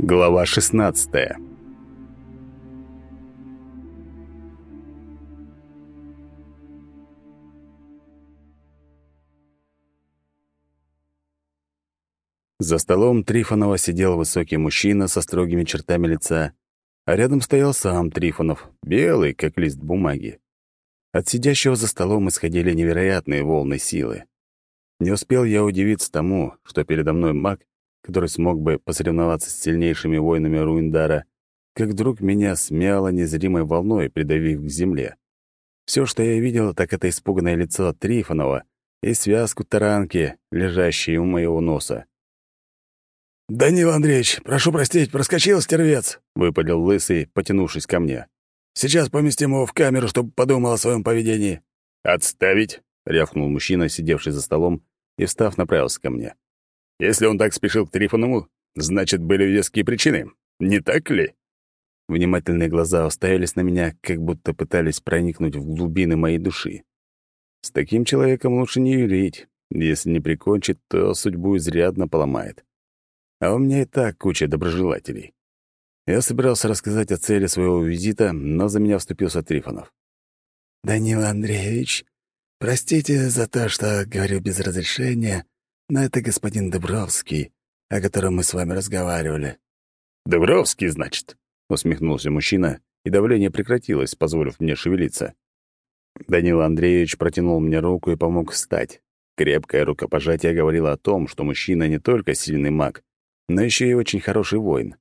Глава 16 За столом Трифонова сидел высокий мужчина со строгими чертами лица, а рядом стоял сам Трифонов, белый, как лист бумаги. От сидящего за столом исходили невероятные волны силы. Не успел я удивиться тому, что передо мной маг, который смог бы посоревноваться с сильнейшими воинами Руиндара, как вдруг меня смяло незримой волной, придавив к земле. Все, что я видел, так это испуганное лицо Трифонова и связку таранки, лежащие у моего носа. «Данил Андреевич, прошу простить, проскочил стервец», — выпалил лысый, потянувшись ко мне. «Сейчас поместим его в камеру, чтобы подумал о своем поведении». «Отставить!» — рявкнул мужчина, сидевший за столом, и, встав, направился ко мне. «Если он так спешил к Трифонову, значит, были веские причины. Не так ли?» Внимательные глаза уставились на меня, как будто пытались проникнуть в глубины моей души. С таким человеком лучше не юрить. Если не прикончит, то судьбу изрядно поломает. А у меня и так куча доброжелателей. Я собирался рассказать о цели своего визита, но за меня вступился Трифонов. «Данил Андреевич, простите за то, что говорю без разрешения, но это господин Дубровский, о котором мы с вами разговаривали». «Дубровский, значит?» — усмехнулся мужчина, и давление прекратилось, позволив мне шевелиться. Данил Андреевич протянул мне руку и помог встать. Крепкое рукопожатие говорило о том, что мужчина не только сильный маг, но еще и очень хороший воин.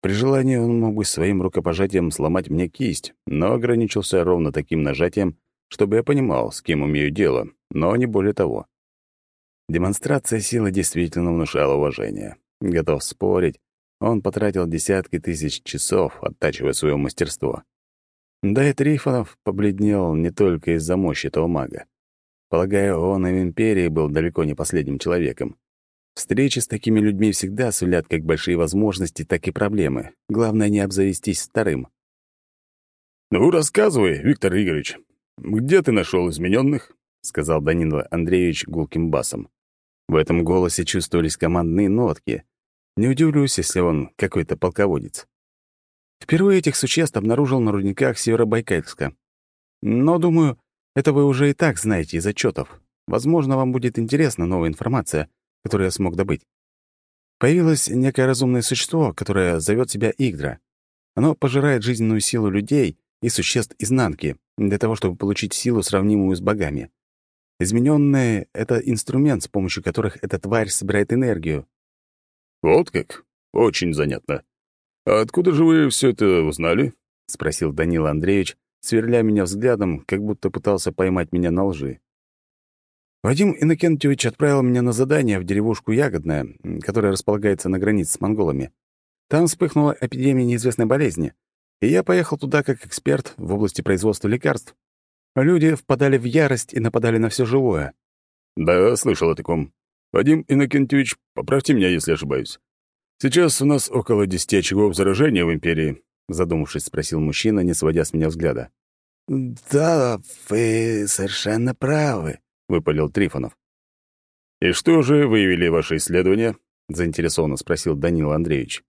При желании он мог бы своим рукопожатием сломать мне кисть, но ограничился ровно таким нажатием, чтобы я понимал, с кем имею дело, но не более того. Демонстрация силы действительно внушала уважение. Готов спорить, он потратил десятки тысяч часов, оттачивая свое мастерство. Да и Трифонов побледнел не только из-за мощи этого мага. Полагаю, он и в Империи был далеко не последним человеком. Встречи с такими людьми всегда сулят как большие возможности, так и проблемы. Главное, не обзавестись вторым. «Ну, рассказывай, Виктор Игоревич, где ты нашел измененных? сказал Данила Андреевич гулким басом. В этом голосе чувствовались командные нотки. Не удивлюсь, если он какой-то полководец. Впервые этих существ обнаружил на рудниках Северобайкальска. Но, думаю, это вы уже и так знаете из отчетов. Возможно, вам будет интересна новая информация, которую я смог добыть. Появилось некое разумное существо, которое зовет себя Игдра. Оно пожирает жизненную силу людей и существ изнанки для того, чтобы получить силу, сравнимую с богами. Измененные — это инструмент, с помощью которых эта тварь собирает энергию. «Вот как? Очень занятно. А откуда же вы все это узнали?» — спросил Данил Андреевич, сверля меня взглядом, как будто пытался поймать меня на лжи. Вадим Иннокентьевич отправил меня на задание в деревушку Ягодная, которая располагается на границе с монголами. Там вспыхнула эпидемия неизвестной болезни, и я поехал туда как эксперт в области производства лекарств. Люди впадали в ярость и нападали на все живое. «Да, слышал о таком. Вадим Иннокентьевич, поправьте меня, если ошибаюсь. Сейчас у нас около десяти очагов заражения в Империи», задумавшись, спросил мужчина, не сводя с меня взгляда. «Да, вы совершенно правы», — выпалил Трифонов. «И что же выявили ваши исследования?» — заинтересованно спросил Данил Андреевич.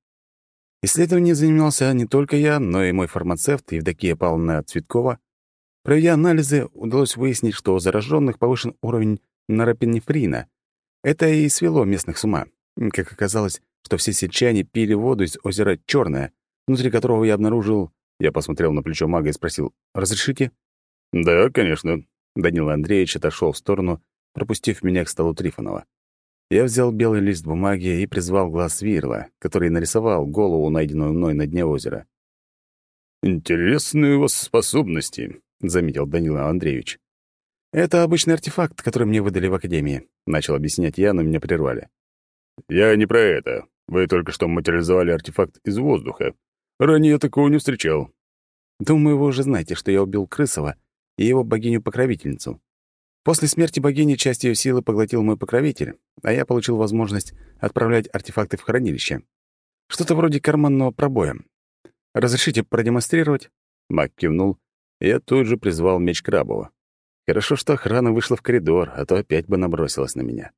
Исследованием занимался не только я, но и мой фармацевт Евдокия Павловна Цветкова. Проведя анализы, удалось выяснить, что у зараженных повышен уровень норопинефрина. Это и свело местных с ума. Как оказалось, что все сельчане пили воду из озера Черное, внутри которого я обнаружил... Я посмотрел на плечо мага и спросил, «Разрешите?» «Да, конечно», Данила Андреевич отошел в сторону, пропустив меня к столу Трифонова. Я взял белый лист бумаги и призвал глаз Вирла, который нарисовал голову, найденную мной на дне озера. «Интересные у вас способности», — заметил Данила Андреевич. «Это обычный артефакт, который мне выдали в Академии», — начал объяснять я, но меня прервали. «Я не про это. Вы только что материализовали артефакт из воздуха. Ранее я такого не встречал». «Думаю, вы уже знаете, что я убил Крысова и его богиню-покровительницу. После смерти богини часть ее силы поглотил мой покровитель, а я получил возможность отправлять артефакты в хранилище. Что-то вроде карманного пробоя. «Разрешите продемонстрировать?» Мак кивнул, я тут же призвал меч Крабова. Хорошо, что охрана вышла в коридор, а то опять бы набросилась на меня.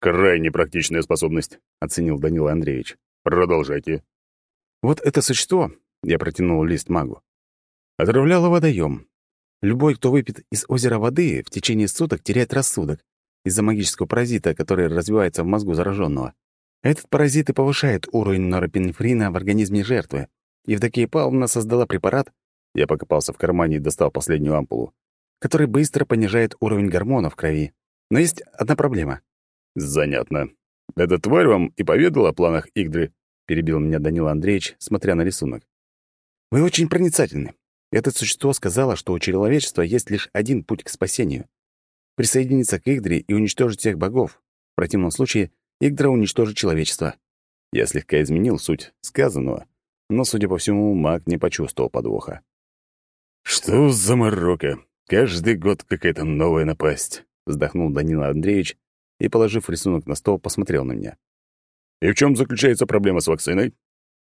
«Крайне практичная способность», — оценил Данила Андреевич. Продолжайте. Вот это существо, я протянул лист магу, отравляло водоем. Любой, кто выпьет из озера воды, в течение суток теряет рассудок из-за магического паразита, который развивается в мозгу зараженного. Этот паразит и повышает уровень норопинефрина в организме жертвы. Евдокия Павловна создала препарат, я покопался в кармане и достал последнюю ампулу, который быстро понижает уровень гормонов в крови. Но есть одна проблема. Занятно. Эта тварь вам и поведала о планах Игдры, перебил меня Данила Андреевич, смотря на рисунок. Вы очень проницательны. Это существо сказало, что у человечества есть лишь один путь к спасению — присоединиться к Игдре и уничтожить всех богов. В противном случае Игдра уничтожит человечество. Я слегка изменил суть сказанного, но, судя по всему, маг не почувствовал подвоха. «Что за морока? Каждый год какая-то новая напасть», — вздохнул Данила Андреевич и, положив рисунок на стол, посмотрел на меня. «И в чем заключается проблема с вакциной?»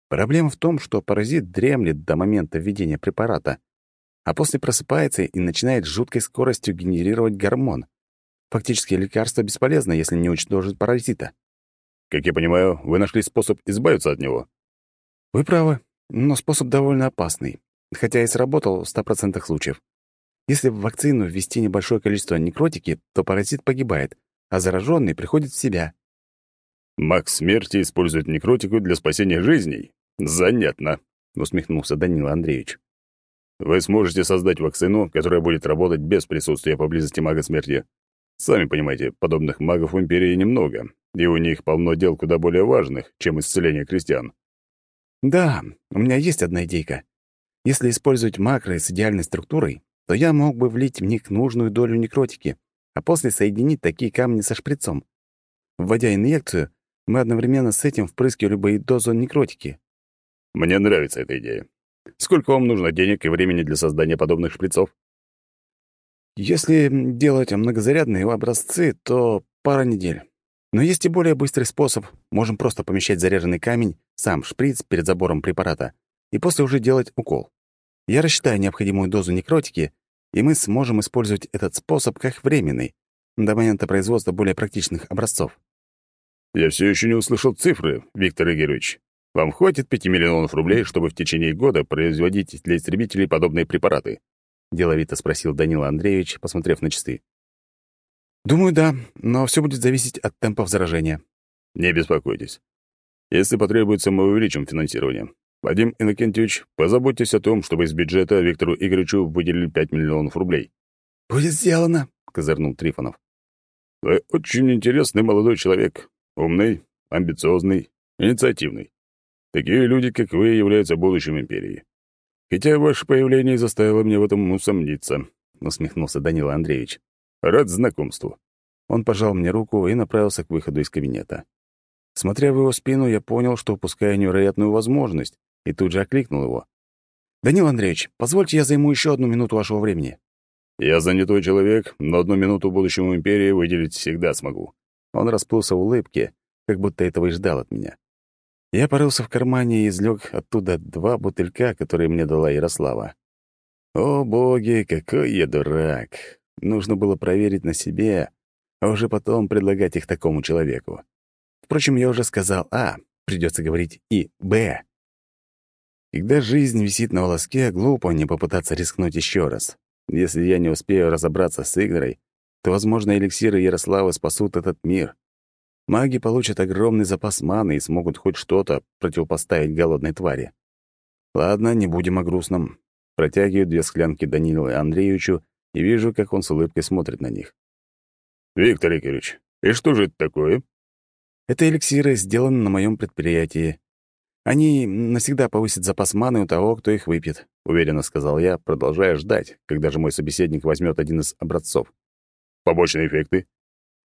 Проблема в том, что паразит дремлет до момента введения препарата, а после просыпается и начинает с жуткой скоростью генерировать гормон. Фактически лекарство бесполезно, если не уничтожит паразита. Как я понимаю, вы нашли способ избавиться от него? Вы правы, но способ довольно опасный, хотя и сработал в 100% случаев. Если в вакцину ввести небольшое количество некротики, то паразит погибает, а зараженный приходит в себя. Маг смерти использует некротику для спасения жизней? Занятно, усмехнулся Данила Андреевич. Вы сможете создать вакцину, которая будет работать без присутствия поблизости мага смерти. Сами понимаете, подобных магов в Империи немного, и у них полно дел куда более важных, чем исцеление крестьян. Да, у меня есть одна идейка. Если использовать макро с идеальной структурой, то я мог бы влить в них нужную долю некротики, а после соединить такие камни со шприцом. Вводя инъекцию, мы одновременно с этим впрыскивали бы и дозу некротики. Мне нравится эта идея. Сколько вам нужно денег и времени для создания подобных шприцов? Если делать многозарядные образцы, то пара недель. Но есть и более быстрый способ. Можем просто помещать заряженный камень, сам шприц перед забором препарата, и после уже делать укол. Я рассчитаю необходимую дозу некротики, и мы сможем использовать этот способ как временный, до момента производства более практичных образцов. Я все еще не услышал цифры, Виктор Игоревич. Вам хватит 5 миллионов рублей, чтобы в течение года производить для истребителей подобные препараты? Деловито спросил Данила Андреевич, посмотрев на часы. Думаю, да, но все будет зависеть от темпов заражения. Не беспокойтесь. Если потребуется, мы увеличим финансирование. Вадим Иннокентьевич, позаботьтесь о том, чтобы из бюджета Виктору Игоревичу выделили 5 миллионов рублей. «Будет сделано», — козырнул Трифонов. «Вы очень интересный молодой человек. Умный, амбициозный, инициативный. Такие люди, как вы, являются будущим империи. Хотя ваше появление заставило меня в этом усомниться», — усмехнулся Данила Андреевич. «Рад знакомству». Он пожал мне руку и направился к выходу из кабинета. Смотря в его спину, я понял, что упускаю невероятную возможность, и тут же окликнул его. «Данил Андреевич, позвольте я займу еще одну минуту вашего времени». «Я занятой человек, но одну минуту будущему империи выделить всегда смогу. Он расплылся в улыбке, как будто этого и ждал от меня. Я порылся в кармане и извлек оттуда два бутылька, которые мне дала Ярослава. О, боги, какой я дурак! Нужно было проверить на себе, а уже потом предлагать их такому человеку. Впрочем, я уже сказал «А», придется говорить и «Б». Когда жизнь висит на волоске, глупо не попытаться рискнуть еще раз. Если я не успею разобраться с Игорой, то, возможно, эликсиры Ярославы спасут этот мир. Маги получат огромный запас маны и смогут хоть что-то противопоставить голодной твари. Ладно, не будем о грустном. Протягиваю две склянки Данилу Андреевичу и вижу, как он с улыбкой смотрит на них. «Виктор Игоревич, и что же это такое?» «Это эликсиры сделаны на моем предприятии. Они навсегда повысят запас маны у того, кто их выпьет», — уверенно сказал я, продолжая ждать, когда же мой собеседник возьмет один из образцов. Побочные эффекты?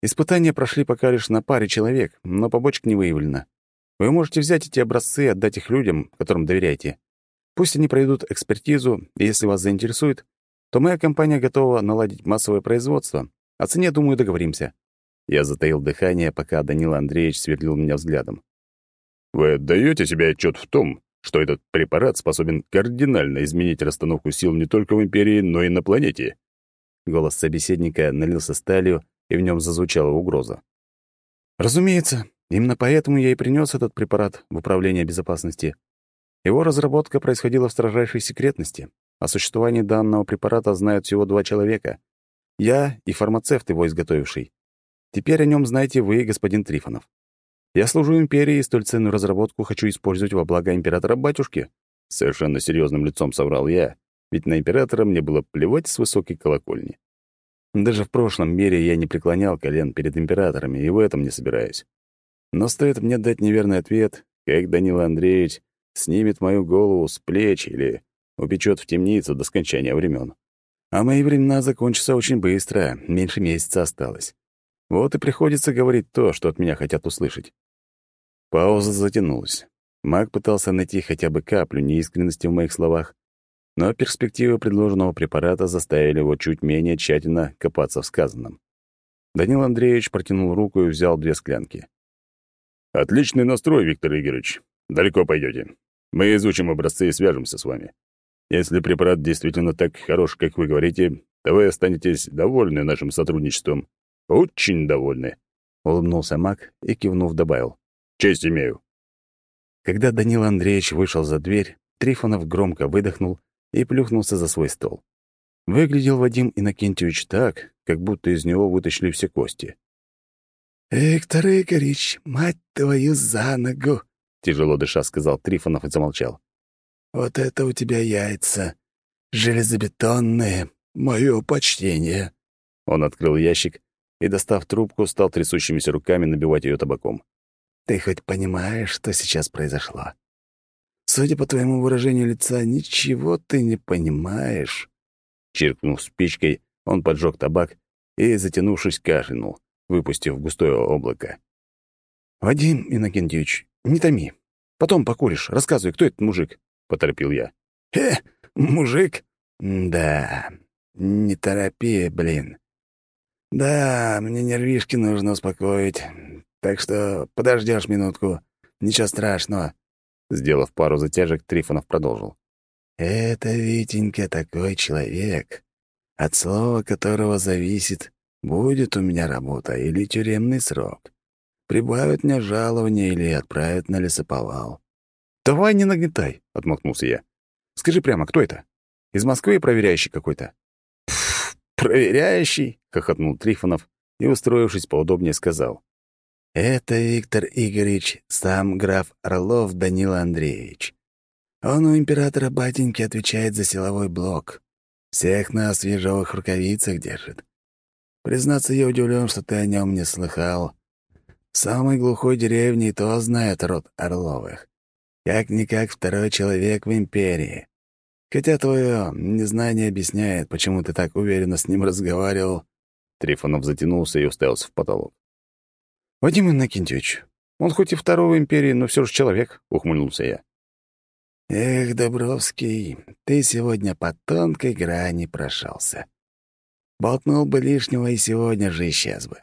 Испытания прошли пока лишь на паре человек, но побочек не выявлено. Вы можете взять эти образцы и отдать их людям, которым доверяете. Пусть они пройдут экспертизу, и если вас заинтересует, то моя компания готова наладить массовое производство. О цене, думаю, договоримся». Я затаил дыхание, пока Данила Андреевич сверлил меня взглядом. «Вы отдаете себе отчет в том, что этот препарат способен кардинально изменить расстановку сил не только в Империи, но и на планете?» Голос собеседника налился сталью, и в нем зазвучала угроза. «Разумеется, Именно поэтому я и принес этот препарат в Управление безопасности. Его разработка происходила в строжайшей секретности. О существовании данного препарата знают всего два человека. Я и фармацевт, его изготовивший. Теперь о нем знаете вы, господин Трифонов. Я служу империи и столь ценную разработку хочу использовать во благо императора-батюшки. Совершенно серьезным лицом соврал я, ведь на императора мне было плевать с высокой колокольни. Даже в прошлом мире я не преклонял колен перед императорами, и в этом не собираюсь. Но стоит мне дать неверный ответ, как Данила Андреевич снимет мою голову с плеч или упечет в темницу до скончания времен. А мои времена закончатся очень быстро, меньше месяца осталось. Вот и приходится говорить то, что от меня хотят услышать. Пауза затянулась. Маг пытался найти хотя бы каплю неискренности в моих словах, но перспективы предложенного препарата заставили его чуть менее тщательно копаться в сказанном. Данил Андреевич протянул руку и взял две склянки. «Отличный настрой, Виктор Игоревич. Далеко пойдете. Мы изучим образцы и свяжемся с вами. Если препарат действительно так хорош, как вы говорите, то вы останетесь довольны нашим сотрудничеством. Очень довольны», — улыбнулся маг и, кивнув, добавил. «Честь имею». Когда Данил Андреевич вышел за дверь, Трифонов громко выдохнул и плюхнулся за свой стол. Выглядел Вадим Иннокентьевич так, как будто из него вытащили все кости. «Виктор Игоревич, мать твою за ногу!» — тяжело дыша сказал Трифонов и замолчал. «Вот это у тебя яйца! Железобетонные! Мое почтение!» Он открыл ящик и, достав трубку, стал трясущимися руками набивать ее табаком. «Ты хоть понимаешь, что сейчас произошло? Судя по твоему выражению лица, ничего ты не понимаешь». Чиркнув спичкой, он поджег табак и, затянувшись, кашлянул выпустив густое облако. «Вадим Иннокентьевич, не томи. Потом покуришь. Рассказывай, кто этот мужик?» — поторопил я. «Э, мужик? Да, не торопи, блин. Да, мне нервишки нужно успокоить, так что подождешь минутку. Ничего страшного». Сделав пару затяжек, Трифонов продолжил. «Это, Витенька, такой человек, от слова которого зависит, Будет у меня работа или тюремный срок. Прибавят мне жалование или отправят на лесоповал. «Давай не нагнетай», — отмахнулся я. «Скажи прямо, кто это? Из Москвы проверяющий какой-то?» «Проверяющий?» — хохотнул Трифонов и, устроившись поудобнее, сказал. «Это Виктор Игоревич, сам граф Орлов Данила Андреевич. Он у императора батеньки отвечает за силовой блок. Всех нас в ежовых рукавицах держит. Признаться, я удивлен, что ты о нем не слыхал. В самой глухой деревне и то знает род Орловых. Как-никак второй человек в империи. Хотя твое незнание объясняет, почему ты так уверенно с ним разговаривал. Трифонов затянулся и уставился в потолок. «Вадим Иннокентьевич, он хоть и второй в империи, но все же человек», — ухмыльнулся я. «Эх, Добровский, ты сегодня по тонкой грани прошелся. Болтнул бы лишнего и сегодня же исчез бы.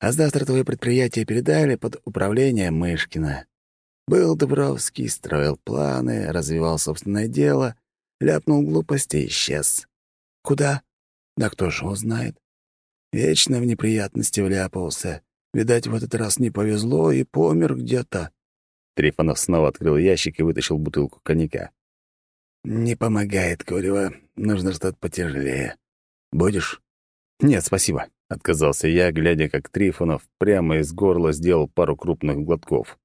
А завтра твое предприятие передали под управление Мышкина. Был Дубровский, строил планы, развивал собственное дело, ляпнул глупости и исчез. Куда? Да кто же узнает. Вечно в неприятности вляпался. Видать, в этот раз не повезло и помер где-то. Трифонов снова открыл ящик и вытащил бутылку коньяка. «Не помогает, курево. Нужно что-то потяжелее. «Будешь?» «Нет, спасибо», — отказался я, глядя, как Трифонов прямо из горла сделал пару крупных глотков.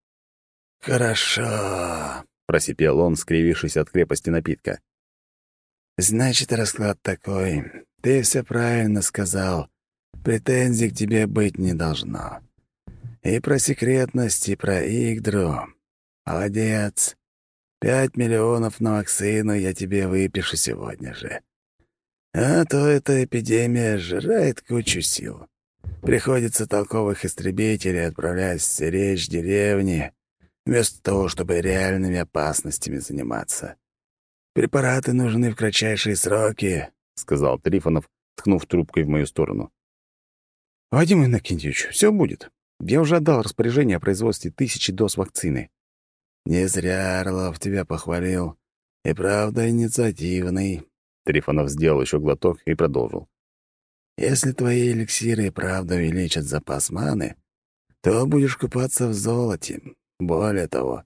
«Хорошо», — просипел он, скривившись от крепости напитка. «Значит, расклад такой. Ты все правильно сказал. Претензий к тебе быть не должно. И про секретность, и про Игдру. Молодец. Пять миллионов на вакцину я тебе выпишу сегодня же. А то эта эпидемия сжирает кучу сил. Приходится толковых истребителей отправлять стеречь деревни, вместо того, чтобы реальными опасностями заниматься. Препараты нужны в кратчайшие сроки, — сказал Трифонов, ткнув трубкой в мою сторону. «Вадим Иннокентьевич, все будет. Я уже отдал распоряжение о производстве тысячи доз вакцины». «Не зря Орлов тебя похвалил. И правда инициативный. Трифонов сделал еще глоток и продолжил. «Если твои эликсиры и правда увеличат запас маны, то будешь купаться в золоте. Более того,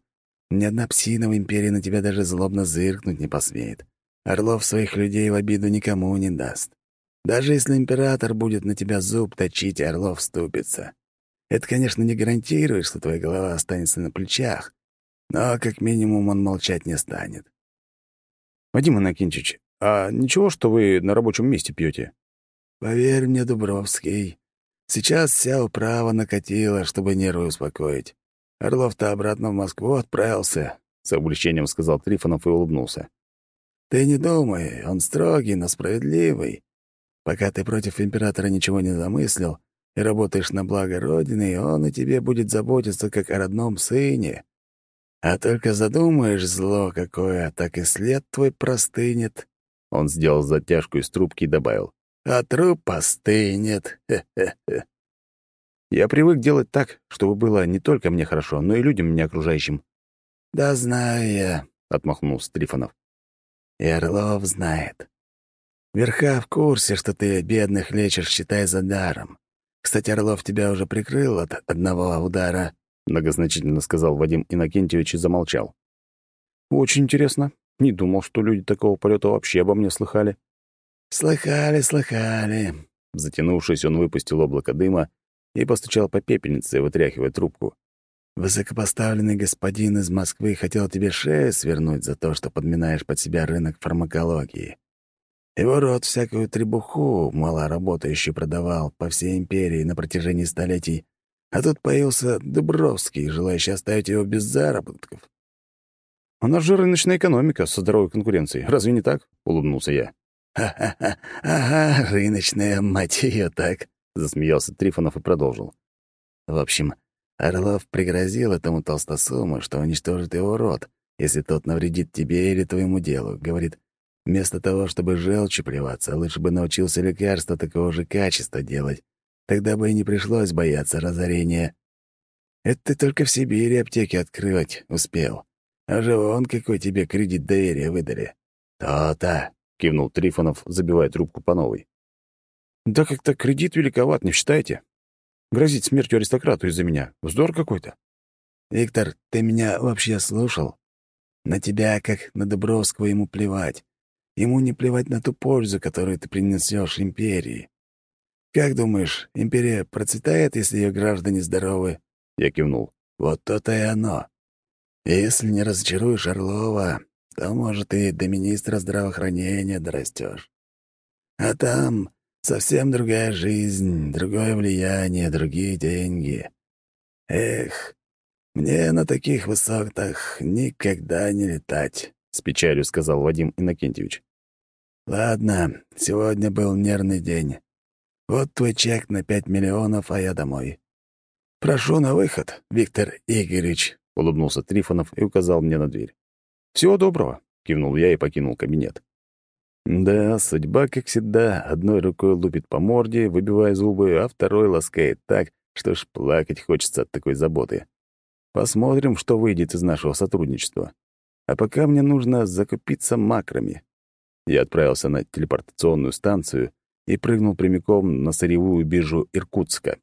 ни одна псина в империи на тебя даже злобно зыркнуть не посмеет. Орлов своих людей в обиду никому не даст. Даже если император будет на тебя зуб точить, Орлов вступится. Это, конечно, не гарантирует, что твоя голова останется на плечах, но как минимум он молчать не станет. «Вадим Иннокентьевич, а ничего, что вы на рабочем месте пьете? «Поверь мне, Дубровский, сейчас вся управа накатила, чтобы нервы успокоить. Орлов-то обратно в Москву отправился», — с облегчением сказал Трифонов и улыбнулся. «Ты не думай, он строгий, но справедливый. Пока ты против императора ничего не замыслил и работаешь на благо Родины, он о тебе будет заботиться как о родном сыне. А только задумаешь зло какое, так и след твой простынет». Он сделал затяжку из трубки и добавил. «А труп остынет. Хе-хе-хе». Я привык делать так, чтобы было не только мне хорошо, но и людям меня окружающим. «Да знаю я», — отмахнулся Трифонов. «И Орлов знает. Верха в курсе, что ты бедных лечишь, считай, за даром. Кстати, Орлов тебя уже прикрыл от одного удара», — многозначительно сказал Вадим Иннокентьевич и замолчал. «Очень интересно. Не думал, что люди такого полета вообще обо мне слыхали». «Слыхали, слыхали». Затянувшись, он выпустил облако дыма и постучал по пепельнице, вытряхивая трубку. «Высокопоставленный господин из Москвы хотел тебе шею свернуть за то, что подминаешь под себя рынок фармакологии. Его род всякую требуху малоработающую продавал по всей империи на протяжении столетий, а тут появился Дубровский, желающий оставить его без заработков. «У нас же рыночная экономика со здоровой конкуренцией. Разве не так?» — улыбнулся я. «Ха-ха-ха! Ага, рыночная, мать ее так!» — засмеялся Трифонов и продолжил. «В общем, Орлов пригрозил этому толстосуму, что уничтожит его род, если тот навредит тебе или твоему делу. Говорит, Вместо того, чтобы желчью плеваться, лучше бы научился лекарства такого же качества делать. Тогда бы и не пришлось бояться разорения. Это ты только в Сибири аптеки открывать успел. А же вон какой тебе кредит доверия выдали. То-то, — кивнул Трифонов, забивая трубку по новой. «Да как-то кредит великоват, не считаете? Грозить смертью аристократу из-за меня. Вздор какой-то». «Виктор, ты меня вообще слушал? На тебя, как на Дубровского, ему плевать. Ему не плевать на ту пользу, которую ты принесешь империи. Как думаешь, империя процветает, если ее граждане здоровы?» Я кивнул. «Вот то-то и оно. Если не разочаруешь Орлова, то, может, и до министра здравоохранения дорастешь. А там совсем другая жизнь, другое влияние, другие деньги. Эх, мне на таких высотах никогда не летать. — с печалью сказал Вадим Иннокентьевич. «Ладно, сегодня был нервный день. Вот твой чек на пять миллионов, а я домой. Прошу на выход, Виктор Игоревич», — улыбнулся Трифонов и указал мне на дверь. «Всего доброго», — кивнул я и покинул кабинет. Да, судьба, как всегда, одной рукой лупит по морде, выбивая зубы, а второй ласкает так, что ж плакать хочется от такой заботы. Посмотрим, что выйдет из нашего сотрудничества. А пока мне нужно закупиться макрами. Я отправился на телепортационную станцию и прыгнул прямиком на сырьевую биржу Иркутска.